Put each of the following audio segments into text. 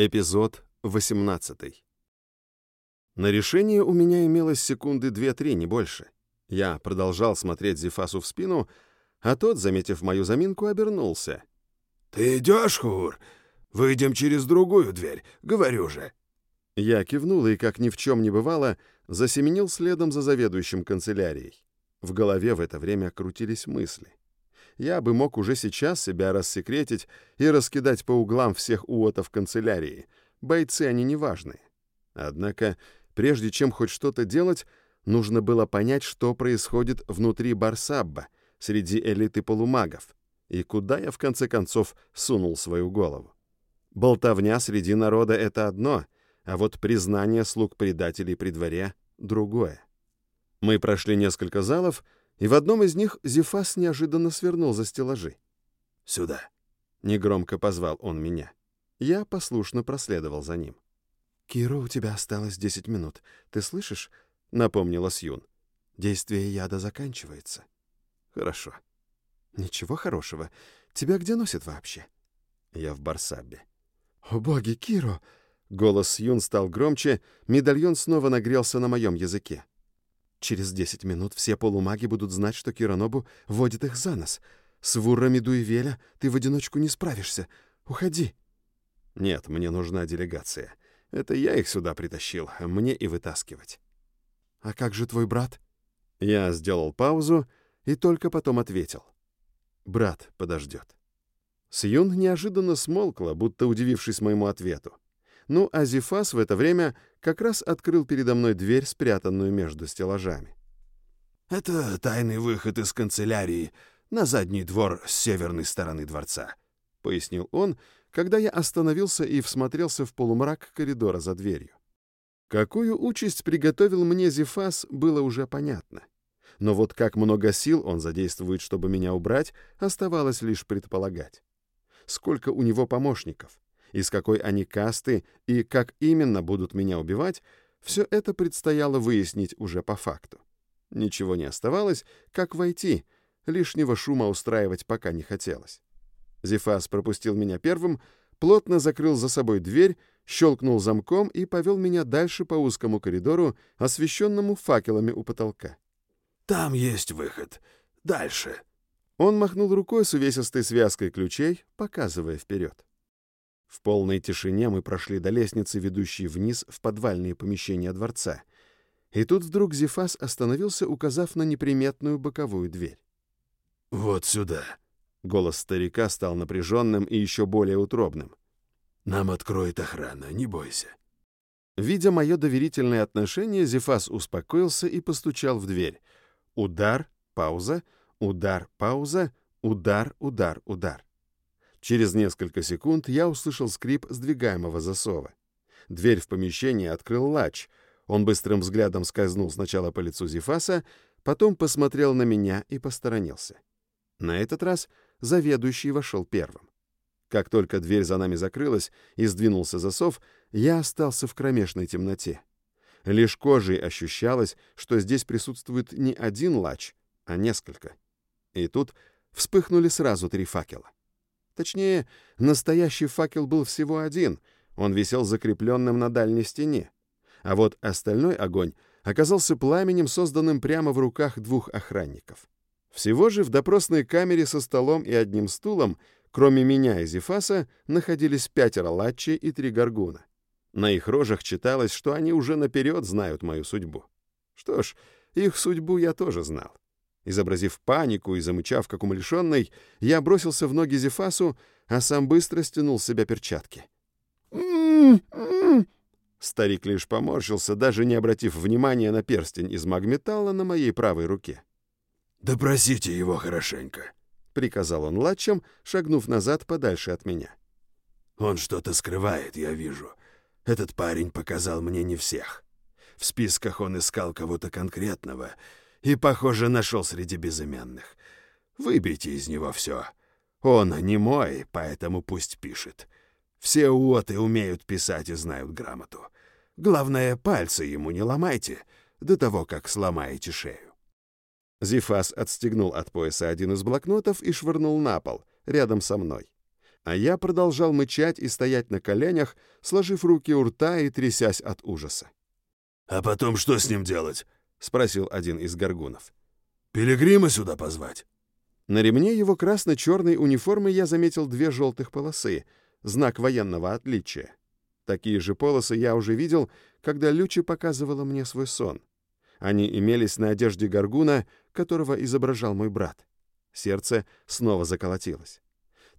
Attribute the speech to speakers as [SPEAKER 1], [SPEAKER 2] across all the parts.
[SPEAKER 1] Эпизод 18. На решение у меня имелось секунды две-три, не больше. Я продолжал смотреть Зефасу в спину, а тот, заметив мою заминку, обернулся.
[SPEAKER 2] «Ты идешь, Хур? Выйдем через другую дверь, говорю же».
[SPEAKER 1] Я кивнул и, как ни в чем не бывало, засеменил следом за заведующим канцелярией. В голове в это время крутились мысли. Я бы мог уже сейчас себя рассекретить и раскидать по углам всех уотов канцелярии. Бойцы они неважные. Однако, прежде чем хоть что-то делать, нужно было понять, что происходит внутри Барсабба, среди элиты полумагов, и куда я, в конце концов, сунул свою голову. Болтовня среди народа — это одно, а вот признание слуг предателей при дворе — другое. Мы прошли несколько залов, и в одном из них Зефас неожиданно свернул за стеллажи.
[SPEAKER 2] «Сюда!»
[SPEAKER 1] — негромко позвал он меня. Я послушно проследовал за ним. «Кира, у тебя осталось десять минут. Ты слышишь?» — напомнила Сьюн. «Действие яда заканчивается». «Хорошо». «Ничего хорошего. Тебя где носит вообще?» «Я в Барсабе». «О боги, Киро!» Голос Сьюн стал громче, медальон снова нагрелся на моем языке. Через десять минут все полумаги будут знать, что Киранобу водит их за нос. С Вуррами Дуивеля ты в одиночку не справишься. Уходи. Нет, мне нужна делегация. Это я их сюда притащил, а мне и вытаскивать. А как же твой брат? Я сделал паузу и только потом ответил. Брат подождет. Сьюн неожиданно смолкла, будто удивившись моему ответу. Ну, а Зефас в это время как раз открыл передо мной дверь, спрятанную между стеллажами.
[SPEAKER 2] «Это тайный выход из канцелярии на задний двор с северной стороны дворца», — пояснил он, когда я остановился и всмотрелся в полумрак коридора за дверью.
[SPEAKER 1] Какую участь приготовил мне Зефас, было уже понятно. Но вот как много сил он задействует, чтобы меня убрать, оставалось лишь предполагать. Сколько у него помощников? Из какой они касты и как именно будут меня убивать, все это предстояло выяснить уже по факту. Ничего не оставалось, как войти, лишнего шума устраивать пока не хотелось. Зефас пропустил меня первым, плотно закрыл за собой дверь, щелкнул замком и повел меня дальше по узкому коридору, освещенному факелами у потолка.
[SPEAKER 2] «Там есть выход. Дальше».
[SPEAKER 1] Он махнул рукой с увесистой связкой ключей, показывая вперед. В полной тишине мы прошли до лестницы, ведущей вниз в подвальные помещения дворца. И тут вдруг Зефас остановился, указав на неприметную боковую дверь.
[SPEAKER 2] «Вот сюда!»
[SPEAKER 1] Голос старика стал напряженным и еще более утробным.
[SPEAKER 2] «Нам откроет охрана, не бойся».
[SPEAKER 1] Видя мое доверительное отношение, Зефас успокоился и постучал в дверь. Удар, пауза, удар, пауза, удар, удар, удар. Через несколько секунд я услышал скрип сдвигаемого засова. Дверь в помещение открыл лач. Он быстрым взглядом скользнул сначала по лицу Зефаса, потом посмотрел на меня и посторонился. На этот раз заведующий вошел первым. Как только дверь за нами закрылась и сдвинулся засов, я остался в кромешной темноте. Лишь кожей ощущалось, что здесь присутствует не один лач, а несколько. И тут вспыхнули сразу три факела. Точнее, настоящий факел был всего один, он висел закрепленным на дальней стене. А вот остальной огонь оказался пламенем, созданным прямо в руках двух охранников. Всего же в допросной камере со столом и одним стулом, кроме меня и Зефаса, находились пятеро латчи и три горгуна. На их рожах читалось, что они уже наперед знают мою судьбу. Что ж, их судьбу я тоже знал. Изобразив панику и замычав, как умалишенный, я бросился в ноги Зефасу, а сам быстро стянул с себя перчатки. Старик лишь поморщился, даже не обратив внимания на перстень из магметалла на моей правой руке.
[SPEAKER 2] «Допросите его хорошенько», — приказал он латчем, шагнув назад подальше от меня. «Он что-то скрывает, я вижу. Этот парень показал мне не всех. В списках он искал кого-то конкретного — и, похоже, нашел среди безымянных. Выбейте из него все. Он не мой, поэтому пусть пишет. Все уоты умеют писать и знают грамоту. Главное, пальцы ему не ломайте до того, как сломаете шею.
[SPEAKER 1] Зифас отстегнул от пояса один из блокнотов и швырнул на пол, рядом со мной. а я продолжал мычать и стоять на коленях, сложив руки у рта и трясясь от ужаса.
[SPEAKER 2] «А потом что с ним делать?»
[SPEAKER 1] — спросил один из горгунов.
[SPEAKER 2] «Пилигрима сюда позвать?»
[SPEAKER 1] На ремне его красно-черной униформы я заметил две желтых полосы, знак военного отличия. Такие же полосы я уже видел, когда Лючи показывала мне свой сон. Они имелись на одежде горгуна, которого изображал мой брат. Сердце снова заколотилось.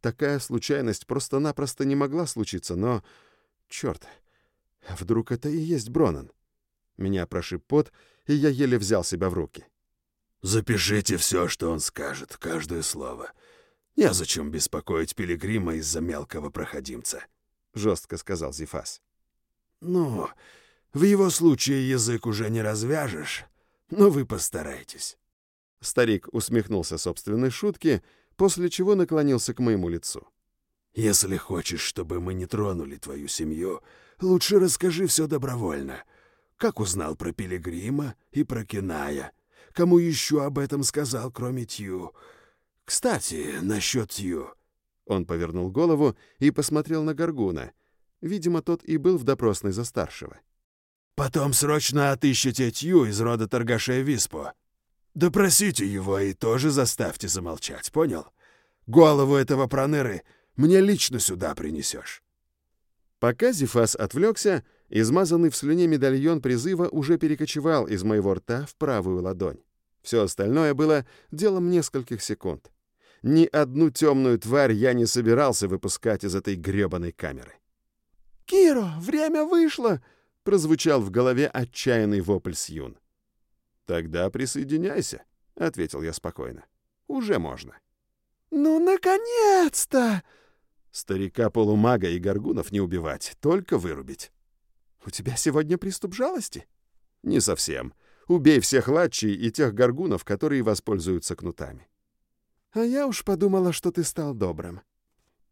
[SPEAKER 1] Такая случайность просто-напросто не могла случиться, но... Черт, вдруг это и есть Бронан? Меня прошиб пот, и я еле взял себя в руки.
[SPEAKER 2] «Запишите все, что он скажет, каждое слово. Незачем беспокоить Пилигрима из-за мелкого проходимца», — жестко сказал Зифас. «Ну, в его случае язык уже не развяжешь, но вы постарайтесь».
[SPEAKER 1] Старик усмехнулся собственной шутке, после чего наклонился к моему лицу.
[SPEAKER 2] «Если хочешь, чтобы мы не тронули твою семью, лучше расскажи все добровольно. Как узнал про Пилигрима и про Киная? Кому еще об этом сказал, кроме Тью? Кстати, насчет Тью».
[SPEAKER 1] Он повернул голову и посмотрел на Гаргуна. Видимо, тот и был в допросной за старшего.
[SPEAKER 2] «Потом срочно отыщите Тью из рода торгашей Виспо. Допросите его и тоже заставьте замолчать, понял? Голову этого проныры мне лично сюда принесешь».
[SPEAKER 1] Пока Зифас отвлекся, измазанный в слюне медальон призыва уже перекочевал из моего рта в правую ладонь. Все остальное было делом нескольких секунд. Ни одну темную тварь я не собирался выпускать из этой гребаной камеры. «Киро, время вышло!» — прозвучал в голове отчаянный вопль Сьюн. «Тогда присоединяйся», — ответил я спокойно. «Уже можно». «Ну, наконец-то!» Старика-полумага и горгунов не убивать, только вырубить. «У тебя сегодня приступ жалости?» «Не совсем. Убей всех латчей и тех горгунов, которые воспользуются кнутами». «А я уж подумала, что ты стал добрым».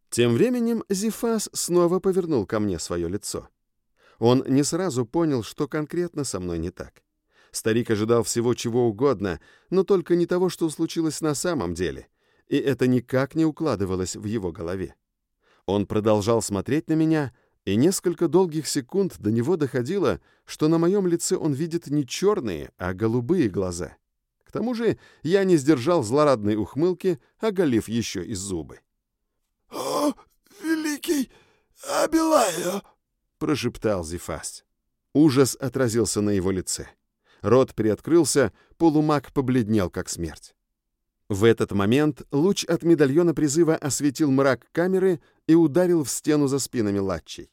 [SPEAKER 1] Тем временем Зифас снова повернул ко мне свое лицо. Он не сразу понял, что конкретно со мной не так. Старик ожидал всего чего угодно, но только не того, что случилось на самом деле, и это никак не укладывалось в его голове. Он продолжал смотреть на меня, и несколько долгих секунд до него доходило, что на моем лице он видит не черные, а голубые глаза. К тому же я не сдержал злорадной ухмылки, оголив еще и зубы.
[SPEAKER 2] «О, великий Абилайо!» — прошептал Зефас.
[SPEAKER 1] Ужас отразился на его лице. Рот приоткрылся, полумаг побледнел, как смерть. В этот момент луч от медальона призыва осветил мрак камеры и ударил в стену за спинами латчей.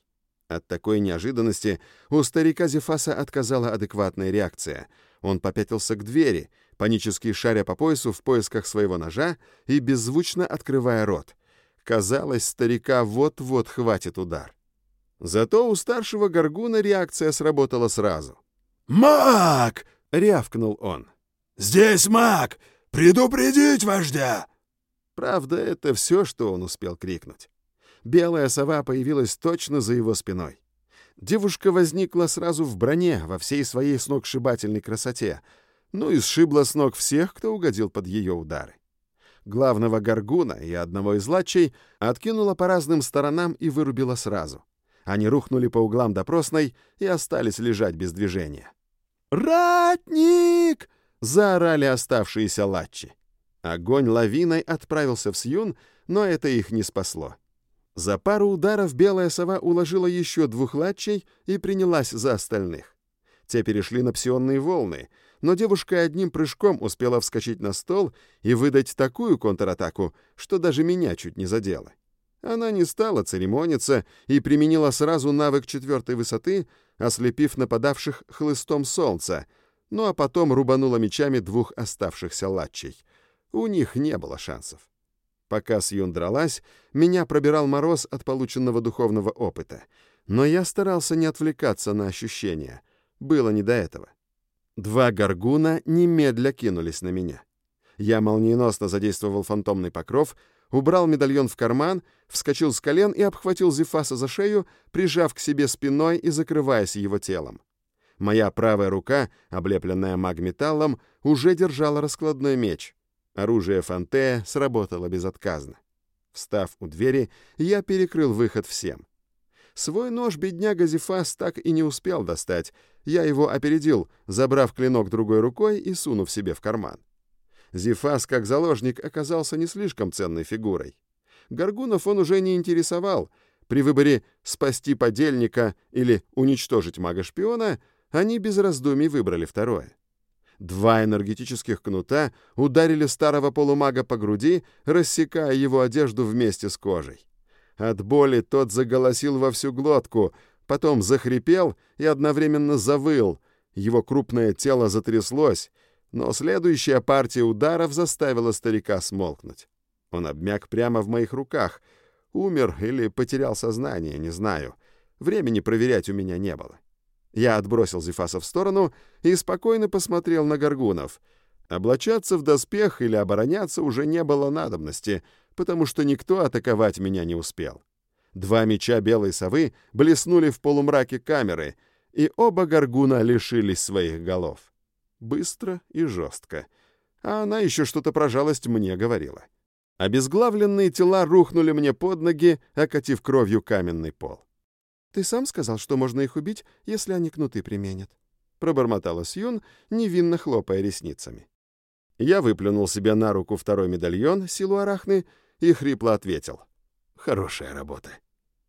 [SPEAKER 1] От такой неожиданности у старика Зефаса отказала адекватная реакция. Он попятился к двери, панически шаря по поясу в поисках своего ножа и беззвучно открывая рот. Казалось, старика вот-вот хватит удар. Зато у старшего горгуна реакция сработала сразу.
[SPEAKER 2] «Маг!»
[SPEAKER 1] — рявкнул он.
[SPEAKER 2] «Здесь маг! Предупредить вождя!»
[SPEAKER 1] Правда, это все, что он успел крикнуть. Белая сова появилась точно за его спиной. Девушка возникла сразу в броне во всей своей сногсшибательной красоте, ну и сшибла с ног всех, кто угодил под ее удары. Главного горгуна и одного из лачей откинула по разным сторонам и вырубила сразу. Они рухнули по углам допросной и остались лежать без движения. «Ратник!» — заорали оставшиеся латчи. Огонь лавиной отправился в Сьюн, но это их не спасло. За пару ударов белая сова уложила еще двух латчей и принялась за остальных. Те перешли на псионные волны, но девушка одним прыжком успела вскочить на стол и выдать такую контратаку, что даже меня чуть не задела. Она не стала церемониться и применила сразу навык четвертой высоты, ослепив нападавших хлыстом солнца, ну а потом рубанула мечами двух оставшихся латчей. У них не было шансов. Пока Сьюн дралась, меня пробирал мороз от полученного духовного опыта, но я старался не отвлекаться на ощущения. Было не до этого. Два горгуна немедля кинулись на меня. Я молниеносно задействовал фантомный покров, убрал медальон в карман, вскочил с колен и обхватил Зефаса за шею, прижав к себе спиной и закрываясь его телом. Моя правая рука, облепленная магметаллом, уже держала раскладной меч. Оружие Фантея сработало безотказно. Встав у двери, я перекрыл выход всем. Свой нож бедняга Зефас так и не успел достать. Я его опередил, забрав клинок другой рукой и сунув себе в карман. Зефас, как заложник, оказался не слишком ценной фигурой. Горгунов он уже не интересовал. При выборе «спасти подельника» или «уничтожить мага-шпиона» они без раздумий выбрали второе. Два энергетических кнута ударили старого полумага по груди, рассекая его одежду вместе с кожей. От боли тот заголосил во всю глотку, потом захрипел и одновременно завыл. Его крупное тело затряслось, но следующая партия ударов заставила старика смолкнуть. Он обмяк прямо в моих руках. Умер или потерял сознание, не знаю. Времени проверять у меня не было. Я отбросил Зефаса в сторону и спокойно посмотрел на горгунов. Облачаться в доспех или обороняться уже не было надобности — потому что никто атаковать меня не успел. Два меча белой совы блеснули в полумраке камеры, и оба горгуна лишились своих голов. Быстро и жестко. А она еще что-то про жалость мне говорила. Обезглавленные тела рухнули мне под ноги, окатив кровью каменный пол. «Ты сам сказал, что можно их убить, если они кнуты применят», — пробормотала Сьюн, невинно хлопая ресницами. Я выплюнул себе на руку второй медальон, силу арахны, и хрипло ответил. «Хорошая работа».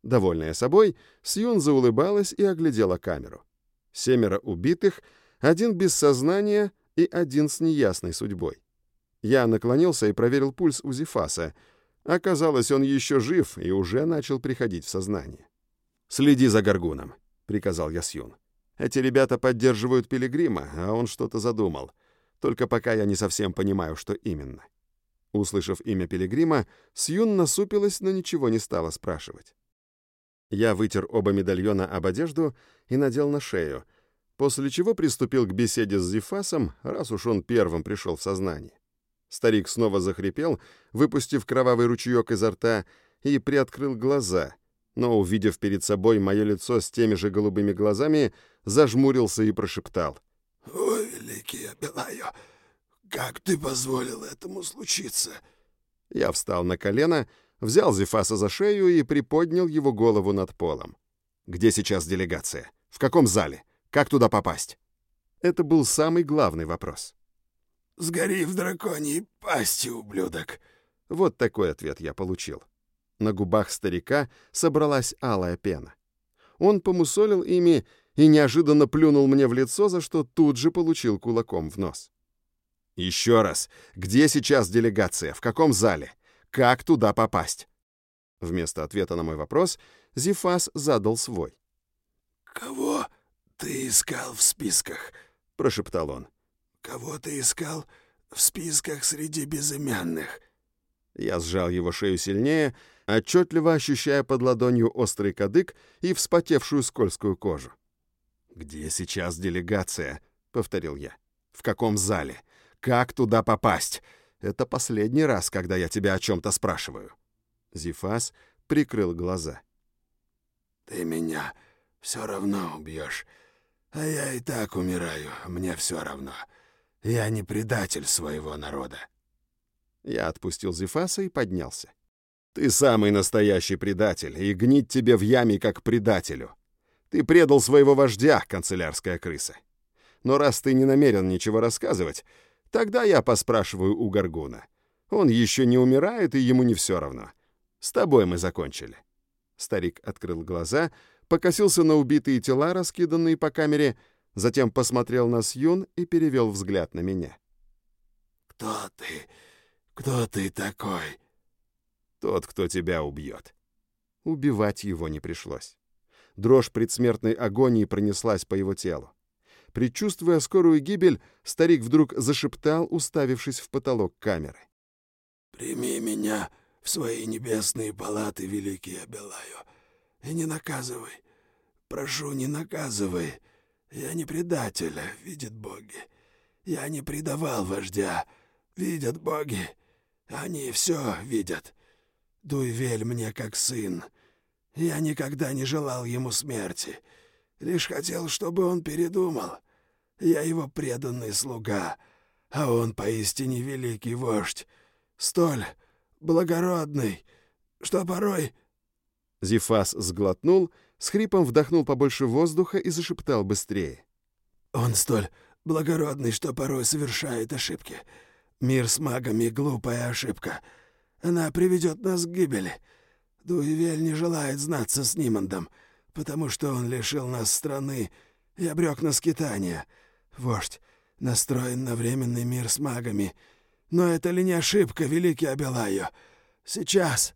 [SPEAKER 1] Довольная собой, Сьюн заулыбалась и оглядела камеру. Семеро убитых, один без сознания и один с неясной судьбой. Я наклонился и проверил пульс у Зефаса. Оказалось, он еще жив и уже начал приходить в сознание. «Следи за Гаргуном», — приказал я Сьюн. «Эти ребята поддерживают Пилигрима, а он что-то задумал. Только пока я не совсем понимаю, что именно». Услышав имя Пилигрима, Сьюн насупилась, но ничего не стала спрашивать. Я вытер оба медальона об одежду и надел на шею, после чего приступил к беседе с Зефасом, раз уж он первым пришел в сознание. Старик снова захрипел, выпустив кровавый ручеек изо рта, и приоткрыл глаза, но, увидев перед собой мое лицо с теми же голубыми глазами, зажмурился и прошептал.
[SPEAKER 2] «О, великий Абилайо!» «Как ты позволил этому случиться?»
[SPEAKER 1] Я встал на колено, взял Зефаса за шею и приподнял его голову над полом. «Где сейчас делегация? В каком зале? Как туда попасть?» Это был самый главный вопрос.
[SPEAKER 2] «Сгори в драконьей пасти, ублюдок!»
[SPEAKER 1] Вот такой ответ я получил. На губах старика собралась алая пена. Он помусолил ими и неожиданно плюнул мне в лицо, за что тут же получил кулаком в нос. Еще раз, где сейчас делегация, в каком зале? Как туда попасть? Вместо ответа на мой вопрос Зифас задал свой.
[SPEAKER 2] «Кого ты искал в списках?» — прошептал он. «Кого ты искал в списках среди безымянных?»
[SPEAKER 1] Я сжал его шею сильнее, отчетливо ощущая под ладонью острый кадык и вспотевшую скользкую кожу. «Где сейчас делегация?» — повторил я. «В каком зале? Как туда попасть? Это последний раз, когда я тебя о чем-то спрашиваю». Зифас прикрыл глаза.
[SPEAKER 2] «Ты меня все равно убьешь. А я и так умираю, мне все равно. Я не предатель своего народа».
[SPEAKER 1] Я отпустил Зифаса и поднялся. «Ты самый настоящий предатель, и гнить тебе в яме как предателю. Ты предал своего вождя, канцелярская крыса. Но раз ты не намерен ничего рассказывать, Тогда я поспрашиваю у Гаргуна. Он еще не умирает, и ему не все равно. С тобой мы закончили». Старик открыл глаза, покосился на убитые тела, раскиданные по камере, затем посмотрел на Сьюн и перевел взгляд на меня.
[SPEAKER 2] «Кто ты? Кто ты такой?»
[SPEAKER 1] «Тот, кто тебя убьет». Убивать его не пришлось. Дрожь предсмертной агонии пронеслась по его телу. Предчувствуя скорую гибель, старик вдруг зашептал, уставившись в потолок камеры.
[SPEAKER 2] «Прими меня в свои небесные палаты, великий Абелаю, и не наказывай. Прошу, не наказывай. Я не предатель, видят боги. Я не предавал вождя, видят боги. Они все видят. Дуй вель мне как сын. Я никогда не желал ему смерти, лишь хотел, чтобы он передумал. Я его преданный слуга, а он поистине великий вождь, столь благородный, что порой...»
[SPEAKER 1] Зифас сглотнул, с хрипом вдохнул побольше воздуха и зашептал быстрее.
[SPEAKER 2] «Он столь благородный, что порой совершает ошибки. Мир с магами — глупая ошибка. Она приведет нас к гибели. Дуевель не желает знаться с Нимандом, потому что он лишил нас страны и обрек на скитание. Вождь настроен на временный мир с магами. Но это ли не ошибка, великий Абелайо? Сейчас,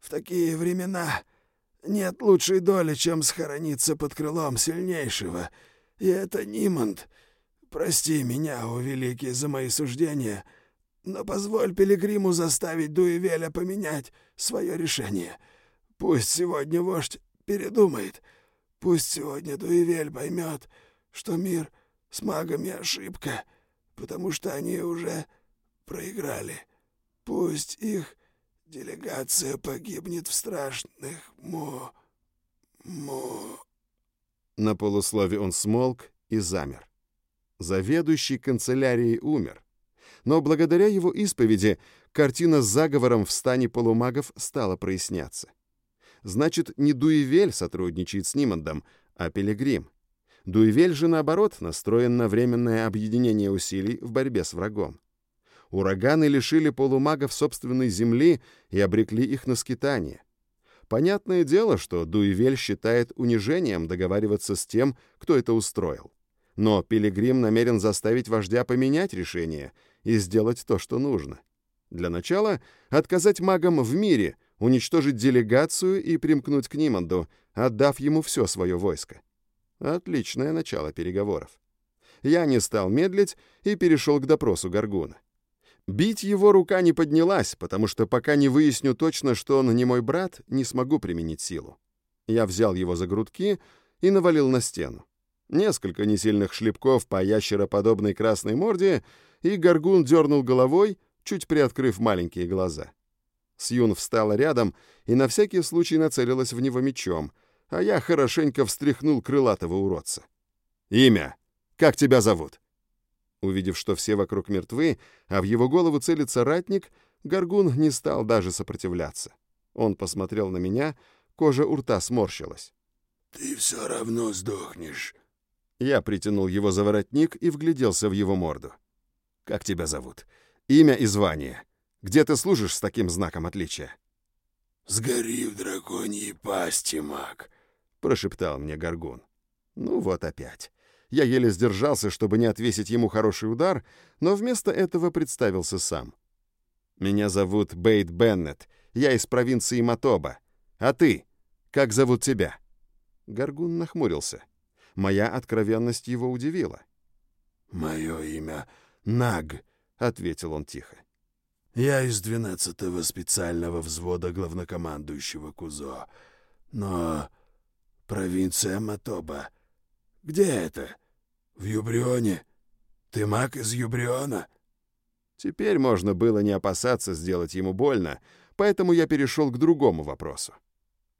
[SPEAKER 2] в такие времена, нет лучшей доли, чем схорониться под крылом сильнейшего. И это Ниманд. Прости меня, о великий, за мои суждения — но позволь Пилигриму заставить Дуэвеля поменять свое решение. Пусть сегодня вождь передумает. Пусть сегодня Дуэвель поймет, что мир с магами ошибка, потому что они уже проиграли. Пусть их делегация погибнет в страшных мо... мо...
[SPEAKER 1] На полуслове он смолк и замер. Заведующий канцелярией умер — но благодаря его исповеди картина с заговором в стане полумагов стала проясняться. Значит, не Дуевель сотрудничает с Нимандом, а Пилигрим. Дуевель же, наоборот, настроен на временное объединение усилий в борьбе с врагом. Ураганы лишили полумагов собственной земли и обрекли их на скитание. Понятное дело, что Дуевель считает унижением договариваться с тем, кто это устроил. Но Пилигрим намерен заставить вождя поменять решение — и сделать то, что нужно. Для начала отказать магам в мире, уничтожить делегацию и примкнуть к Ниманду, отдав ему все свое войско. Отличное начало переговоров. Я не стал медлить и перешел к допросу Гаргуна. Бить его рука не поднялась, потому что пока не выясню точно, что он не мой брат, не смогу применить силу. Я взял его за грудки и навалил на стену. Несколько несильных шлепков по ящероподобной красной морде — и Гаргун дернул головой, чуть приоткрыв маленькие глаза. Сьюн встала рядом и на всякий случай нацелилась в него мечом, а я хорошенько встряхнул крылатого уродца. «Имя! Как тебя зовут?» Увидев, что все вокруг мертвы, а в его голову целится ратник, Гаргун не стал даже сопротивляться. Он посмотрел на меня, кожа у рта сморщилась.
[SPEAKER 2] «Ты все равно сдохнешь».
[SPEAKER 1] Я притянул его за воротник и вгляделся в его морду. Как тебя зовут? Имя и звание. Где ты служишь с таким знаком отличия?»
[SPEAKER 2] «Сгори в драконьей пасти, маг», — прошептал мне Гаргун.
[SPEAKER 1] «Ну вот опять». Я еле сдержался, чтобы не отвесить ему хороший удар, но вместо этого представился сам. «Меня зовут Бейт Беннет. Я из провинции Матоба. А ты? Как зовут тебя?» Гаргун нахмурился. Моя откровенность его удивила.
[SPEAKER 2] «Мое имя Наг», — ответил он тихо. «Я из двенадцатого специального взвода главнокомандующего Кузо. Но провинция Матоба. Где это? В Юбрионе? Ты маг из Юбриона?»
[SPEAKER 1] Теперь можно было не опасаться сделать ему больно, поэтому я перешел к другому вопросу.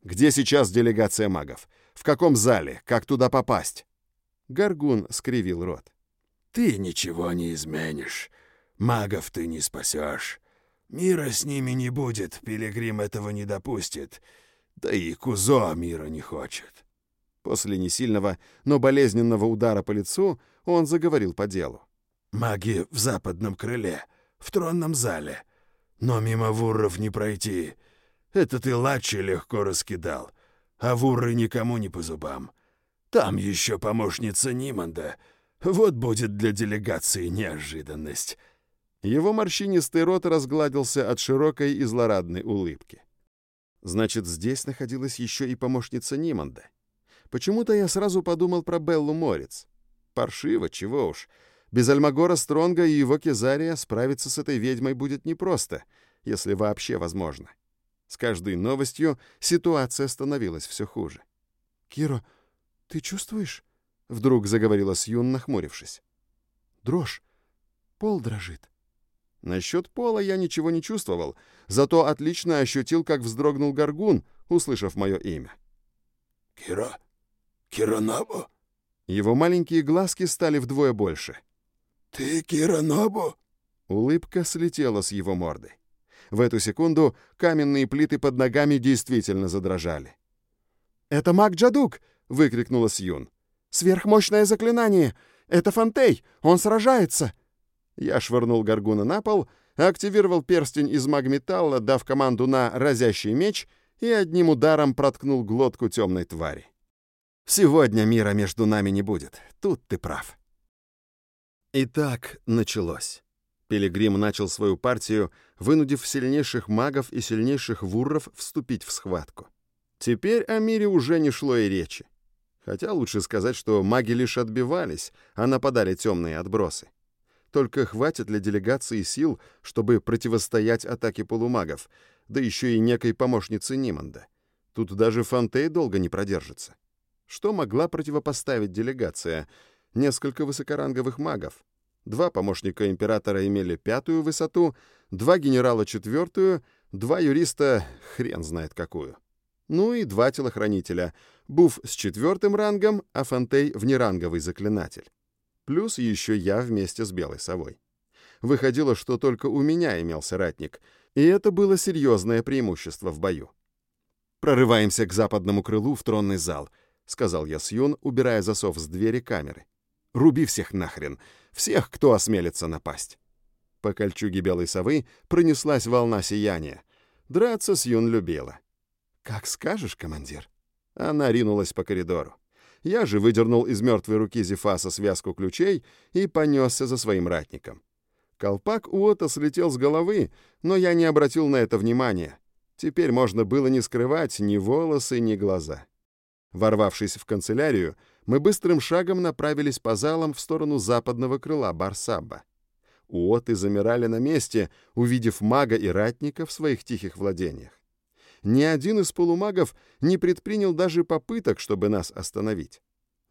[SPEAKER 1] «Где сейчас делегация магов? В каком зале? Как туда попасть?» Гаргун скривил рот.
[SPEAKER 2] Ты ничего не изменишь. Магов ты не спасешь. Мира с ними не будет, Пилигрим этого не допустит. Да и Кузо мира не хочет.
[SPEAKER 1] После несильного, но болезненного удара по лицу он заговорил по делу.
[SPEAKER 2] «Маги в западном крыле, в тронном зале. Но мимо вурров не пройти. Это ты лачи легко раскидал, а вурры никому не по зубам. Там еще помощница Ниманда — вот будет для делегации неожиданность».
[SPEAKER 1] Его морщинистый рот разгладился от широкой и злорадной улыбки. Значит, здесь находилась еще и помощница Ниманда. Почему-то я сразу подумал про Беллу Морец. Паршиво, чего уж. Без Альмагора Стронга и его Кезария справиться с этой ведьмой будет непросто, если вообще возможно. С каждой новостью ситуация становилась все хуже. «Киро, ты чувствуешь?» Вдруг заговорила Сьюн, нахмурившись. «Дрожь. Пол дрожит». Насчет пола я ничего не чувствовал, зато отлично ощутил, как вздрогнул горгун, услышав мое имя.
[SPEAKER 2] «Кира? Киранабу?»
[SPEAKER 1] Его маленькие глазки стали вдвое больше.
[SPEAKER 2] «Ты Киранабу?»
[SPEAKER 1] Улыбка слетела с его морды. В эту секунду каменные плиты под ногами действительно задрожали. «Это маг Джадук!» — выкрикнула Сьюн. «Сверхмощное заклинание! Это Фантей! Он сражается!» Я швырнул Гаргуна на пол, активировал перстень из магметалла, дав команду на разящий меч и одним ударом проткнул глотку темной твари. «Сегодня мира между нами не будет. Тут ты прав». Итак, началось. Пилигрим начал свою партию, вынудив сильнейших магов и сильнейших вурров вступить в схватку. Теперь о мире уже не шло и речи. Хотя лучше сказать, что маги лишь отбивались, а нападали темные отбросы. Только хватит для делегации сил, чтобы противостоять атаке полумагов, да еще и некой помощницы Ниманда. Тут даже Фантей долго не продержится. Что могла противопоставить делегация? Несколько высокоранговых магов. Два помощника императора имели пятую высоту, два генерала — четвертую, два юриста — хрен знает какую. Ну и два телохранителя. Буф с четвертым рангом, а Фантей — внеранговый заклинатель. Плюс еще я вместе с Белой Совой. Выходило, что только у меня имелся ратник, и это было серьезное преимущество в бою. «Прорываемся к западному крылу в тронный зал», — сказал я Сьюн, убирая засов с двери камеры. «Руби всех нахрен! Всех, кто осмелится напасть. По кольчуге белой совы пронеслась волна сияния. Драться с Юн любила. «Как скажешь, командир». Она ринулась по коридору. Я же выдернул из мертвой руки Зефаса связку ключей и понесся за своим ратником. Колпак Уота слетел с головы, но я не обратил на это внимания. Теперь можно было не скрывать ни волосы, ни глаза. Ворвавшись в канцелярию, мы быстрым шагом направились по залам в сторону западного крыла Барсаба. Уоты замирали на месте, увидев мага и ратника в своих тихих владениях. Ни один из полумагов не предпринял даже попыток, чтобы нас остановить.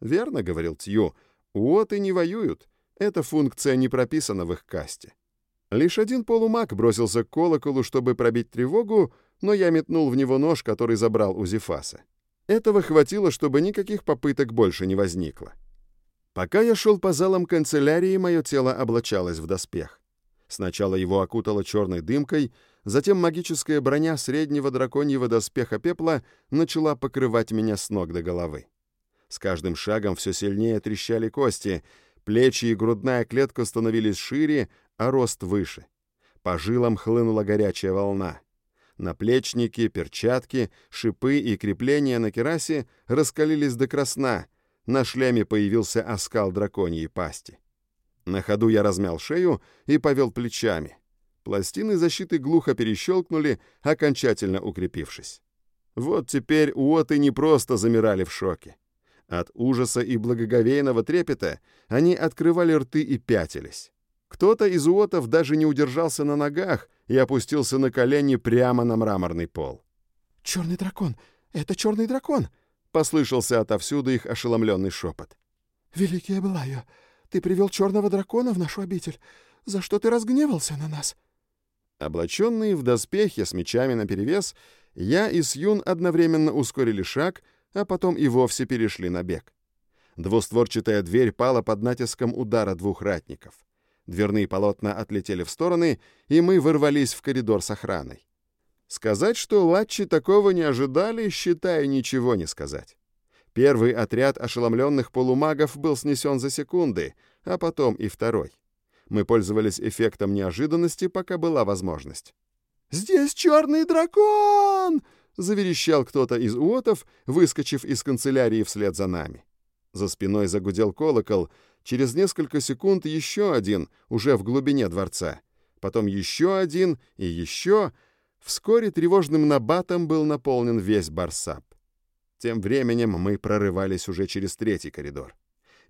[SPEAKER 1] «Верно», — говорил Тью, — «уоты не воюют. Эта функция не прописана в их касте». Лишь один полумаг бросился к колоколу, чтобы пробить тревогу, но я метнул в него нож, который забрал у Зефаса. Этого хватило, чтобы никаких попыток больше не возникло. Пока я шел по залам канцелярии, мое тело облачалось в доспех. Сначала его окутало черной дымкой, затем магическая броня среднего драконьего доспеха пепла начала покрывать меня с ног до головы. С каждым шагом все сильнее трещали кости, плечи и грудная клетка становились шире, а рост выше. По жилам хлынула горячая волна. Наплечники, перчатки, шипы и крепления на керасе раскалились до красна. На шлеме появился оскал драконьей пасти. На ходу я размял шею и повел плечами. Пластины защиты глухо перещелкнули, окончательно укрепившись. Вот теперь уоты не просто замирали в шоке. От ужаса и благоговейного трепета они открывали рты и пятились. Кто-то из уотов даже не удержался на ногах и опустился на колени прямо на мраморный пол.
[SPEAKER 3] «Черный дракон! Это черный дракон!»
[SPEAKER 1] — послышался отовсюду их ошеломленный шепот.
[SPEAKER 3] «Великий Эблайо, ты привел черного дракона в нашу обитель. За что ты разгневался на нас?»
[SPEAKER 1] Облаченные в доспехи с мечами наперевес, я и Сьюн одновременно ускорили шаг, а потом и вовсе перешли на бег. Двустворчатая дверь пала под натиском удара двух ратников. Дверные полотна отлетели в стороны, и мы ворвались в коридор с охраной. Сказать, что латчи такого не ожидали, считаю ничего не сказать. Первый отряд ошеломленных полумагов был снесен за секунды, а потом и второй. Мы пользовались эффектом неожиданности, пока была возможность.
[SPEAKER 3] «Здесь черный дракон!»
[SPEAKER 1] — заверещал кто-то из уотов, выскочив из канцелярии вслед за нами. За спиной загудел колокол — Через несколько секунд еще один, уже в глубине дворца. Потом еще один и еще. Вскоре тревожным набатом был наполнен весь барсап. Тем временем мы прорывались уже через третий коридор.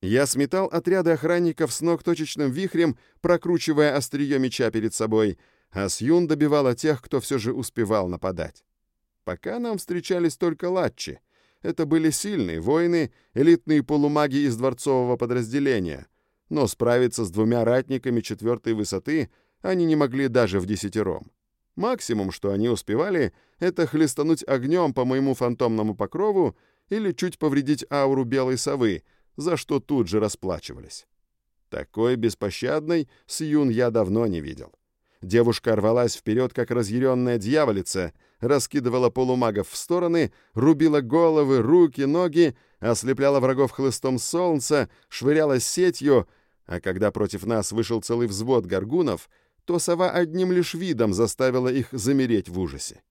[SPEAKER 1] Я сметал отряды охранников с ног точечным вихрем, прокручивая острие меча перед собой, а Сьюн добивала тех, кто все же успевал нападать. Пока нам встречались только латчи — это были сильные воины, элитные полумаги из дворцового подразделения, но справиться с двумя ратниками четвертой высоты они не могли даже в десятером. Максимум, что они успевали, это хлестануть огнем по моему фантомному покрову или чуть повредить ауру белой совы, за что тут же расплачивались. Такой беспощадной Сьюн я давно не видел. Девушка рвалась вперед, как разъяренная дьяволица, раскидывала полумагов в стороны, рубила головы, руки, ноги, ослепляла врагов хлыстом солнца, швыряла сетью, а когда против нас вышел целый взвод горгунов, то сова одним лишь видом заставила их замереть в ужасе.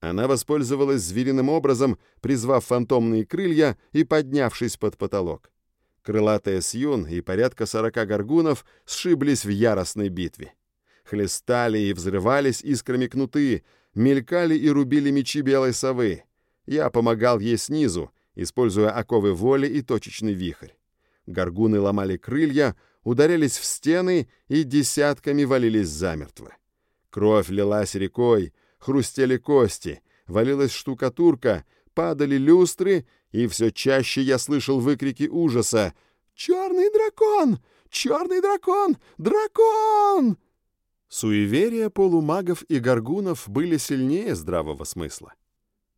[SPEAKER 1] Она воспользовалась звериным образом, призвав фантомные крылья и поднявшись под потолок. Крылатая Сьюн и порядка сорока горгунов сшиблись в яростной битве. Хлестали и взрывались искрами кнуты, мелькали и рубили мечи белой совы. Я помогал ей снизу, используя оковы воли и точечный вихрь. Горгуны ломали крылья, ударялись в стены и десятками валились замертво. Кровь лилась рекой, хрустели кости, валилась штукатурка, падали люстры, и все чаще я слышал выкрики ужаса «Черный дракон! Черный дракон! Дракон!» Суеверия полумагов и горгунов были сильнее здравого смысла.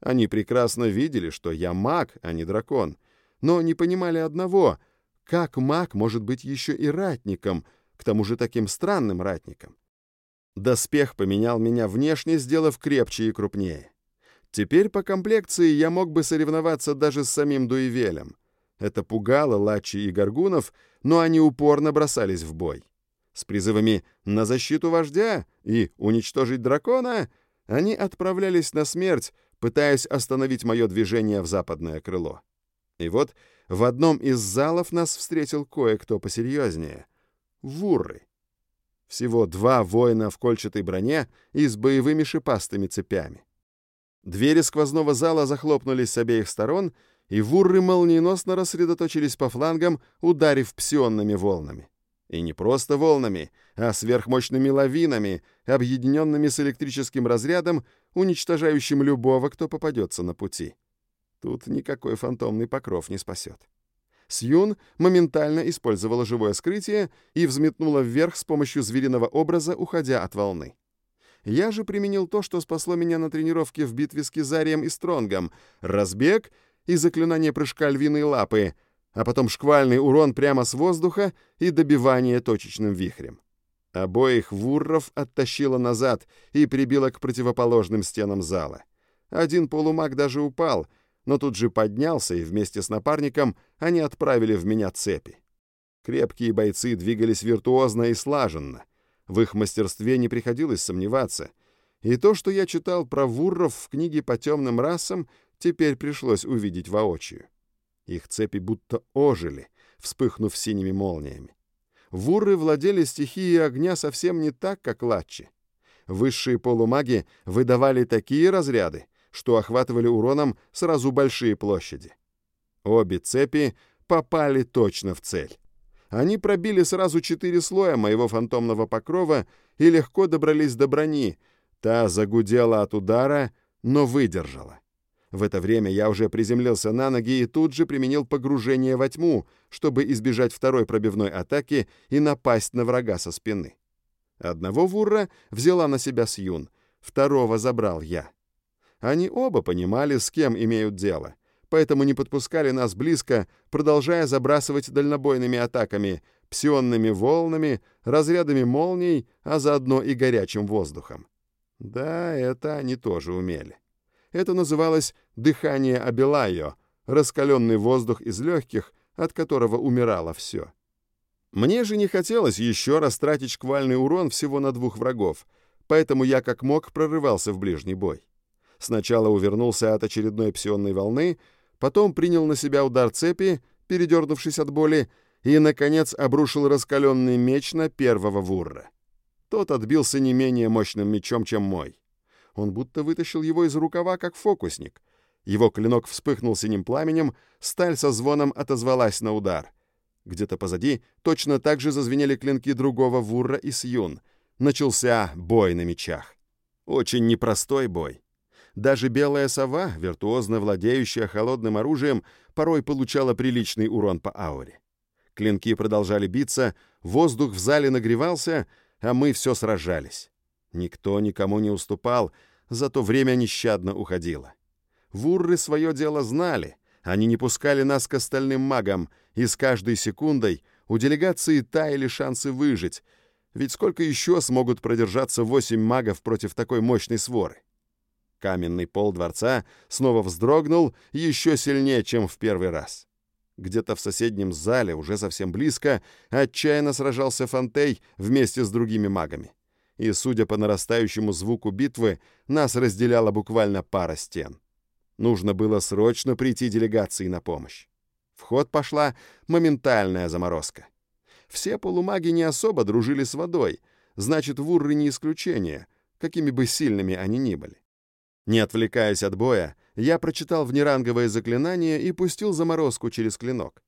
[SPEAKER 1] Они прекрасно видели, что я маг, а не дракон, но не понимали одного — как маг может быть еще и ратником, к тому же таким странным ратником? Доспех поменял меня внешне, сделав крепче и крупнее. Теперь по комплекции я мог бы соревноваться даже с самим Дуивелем. Это пугало Лачи и Гаргунов, но они упорно бросались в бой. С призывами «на защиту вождя» и «уничтожить дракона» они отправлялись на смерть, пытаясь остановить мое движение в западное крыло. И вот в одном из залов нас встретил кое-кто посерьезнее — вурры. Всего два воина в кольчатой броне и с боевыми шипастыми цепями. Двери сквозного зала захлопнулись с обеих сторон, и вурры молниеносно рассредоточились по флангам, ударив псионными волнами. И не просто волнами, а сверхмощными лавинами, объединенными с электрическим разрядом, уничтожающим любого, кто попадется на пути. Тут никакой фантомный покров не спасет. Сьюн моментально использовала живое скрытие и взметнула вверх с помощью звериного образа, уходя от волны. Я же применил то, что спасло меня на тренировке в битве с Кизарием и Стронгом — разбег и заклинание прыжка львиной лапы, а потом шквальный урон прямо с воздуха и добивание точечным вихрем. Обоих вурров оттащило назад и прибило к противоположным стенам зала. Один полумаг даже упал, но тут же поднялся, и вместе с напарником они отправили в меня цепи. Крепкие бойцы двигались виртуозно и слаженно — в их мастерстве не приходилось сомневаться. И то, что я читал про вурров в книге по темным расам, теперь пришлось увидеть воочию. Их цепи будто ожили, вспыхнув синими молниями. Вурры владели стихией огня совсем не так, как латчи. Высшие полумаги выдавали такие разряды, что охватывали уроном сразу большие площади. Обе цепи попали точно в цель. Они пробили сразу четыре слоя моего фантомного покрова и легко добрались до брони. Та загудела от удара, но выдержала. В это время я уже приземлился на ноги и тут же применил погружение во тьму, чтобы избежать второй пробивной атаки и напасть на врага со спины. Одного вурра взяла на себя Сьюн, второго забрал я. Они оба понимали, с кем имеют дело — поэтому не подпускали нас близко, продолжая забрасывать дальнобойными атаками, псионными волнами, разрядами молний, а заодно и горячим воздухом. Да, это они тоже умели. Это называлось «дыхание Абилайо», раскаленный воздух из легких, от которого умирало все. Мне же не хотелось еще раз тратить шквальный урон всего на двух врагов, поэтому я как мог прорывался в ближний бой. Сначала увернулся от очередной псионной волны, потом принял на себя удар цепи, передернувшись от боли, и, наконец, обрушил раскаленный меч на первого вурра. Тот отбился не менее мощным мечом, чем мой. Он будто вытащил его из рукава, как фокусник. Его клинок вспыхнул синим пламенем, сталь со звоном отозвалась на удар. Где-то позади точно так же зазвенели клинки другого вурра и сьюн. Начался бой на мечах. Очень непростой бой. Даже белая сова, виртуозно владеющая холодным оружием, порой получала приличный урон по ауре. Клинки продолжали биться, воздух в зале нагревался, а мы все сражались. Никто никому не уступал, зато время нещадно уходило. Вурры свое дело знали, они не пускали нас к остальным магам, и с каждой секундой у делегации таяли шансы выжить, Ведь сколько еще смогут продержаться восемь магов против такой мощной своры? Каменный пол дворца снова вздрогнул еще сильнее, чем в первый раз. Где-то в соседнем зале, уже совсем близко, отчаянно сражался Фонтей вместе с другими магами. И, судя по нарастающему звуку битвы, нас разделяла буквально пара стен. Нужно было срочно прийти делегации на помощь. В ход пошла моментальная заморозка. Все полумаги не особо дружили с водой, значит, вурры не исключение, какими бы сильными они ни были. Не отвлекаясь от боя, я прочитал внеранговое заклинание и пустил заморозку через клинок.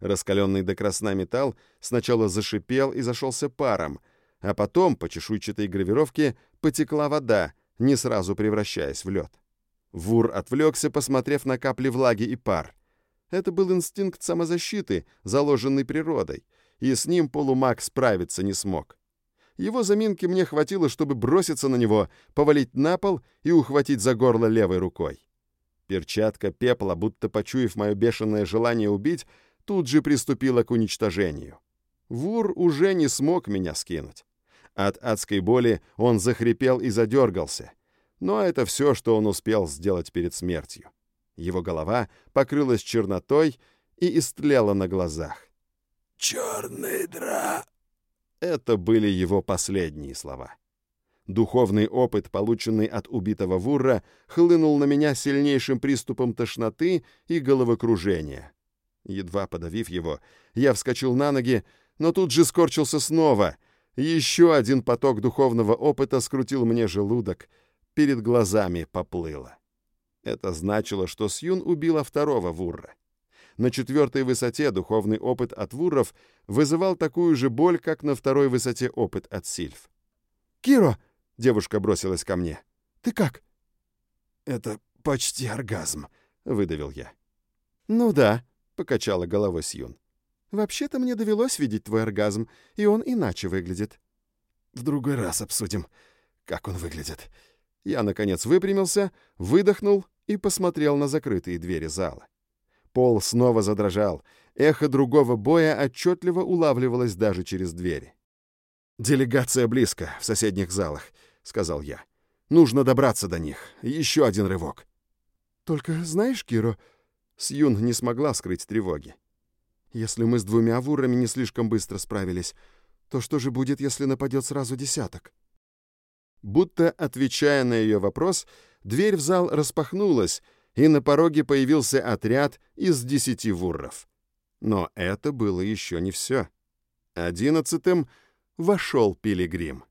[SPEAKER 1] Раскаленный до красна металл сначала зашипел и зашелся паром, а потом по чешуйчатой гравировке потекла вода, не сразу превращаясь в лед. Вур отвлекся, посмотрев на капли влаги и пар. Это был инстинкт самозащиты, заложенный природой, и с ним полумаг справиться не смог. Его заминки мне хватило, чтобы броситься на него, повалить на пол и ухватить за горло левой рукой. Перчатка пепла, будто почуяв мое бешеное желание убить, тут же приступила к уничтожению. Вур уже не смог меня скинуть. От адской боли он захрипел и задергался. Но это все, что он успел сделать перед смертью. Его голова покрылась чернотой и истлела на глазах.
[SPEAKER 2] «Черный дра...»
[SPEAKER 1] Это были его последние слова. Духовный опыт, полученный от убитого Вурра, хлынул на меня сильнейшим приступом тошноты и головокружения. Едва подавив его, я вскочил на ноги, но тут же скорчился снова. Еще один поток духовного опыта скрутил мне желудок, перед глазами поплыло. Это значило, что Сьюн убила второго Вурра. На четвертой высоте духовный опыт от вурров вызывал такую же боль, как на второй высоте опыт от сильф.
[SPEAKER 3] «Киро!»
[SPEAKER 1] — девушка бросилась ко мне.
[SPEAKER 3] «Ты как?»
[SPEAKER 2] «Это почти оргазм», — выдавил я.
[SPEAKER 1] «Ну да», — покачала головой Сьюн.
[SPEAKER 3] «Вообще-то мне довелось видеть твой оргазм, и он иначе выглядит».
[SPEAKER 2] «В другой раз обсудим, как он выглядит».
[SPEAKER 1] Я, наконец, выпрямился, выдохнул и посмотрел на закрытые двери зала. Пол снова задрожал. Эхо другого боя отчетливо улавливалось даже через двери. «Делегация близко, в соседних залах», — сказал я. «Нужно добраться до них. Еще один рывок».
[SPEAKER 3] «Только знаешь, Киро...»
[SPEAKER 1] Сьюн не смогла скрыть тревоги.
[SPEAKER 3] «Если мы с двумя вурами не слишком быстро справились, то что же будет, если нападет сразу десяток?»
[SPEAKER 1] Будто, отвечая на ее вопрос, дверь в зал распахнулась, и на пороге появился отряд из десяти вурров. Но это было еще не все. Одиннадцатым вошел пилигрим.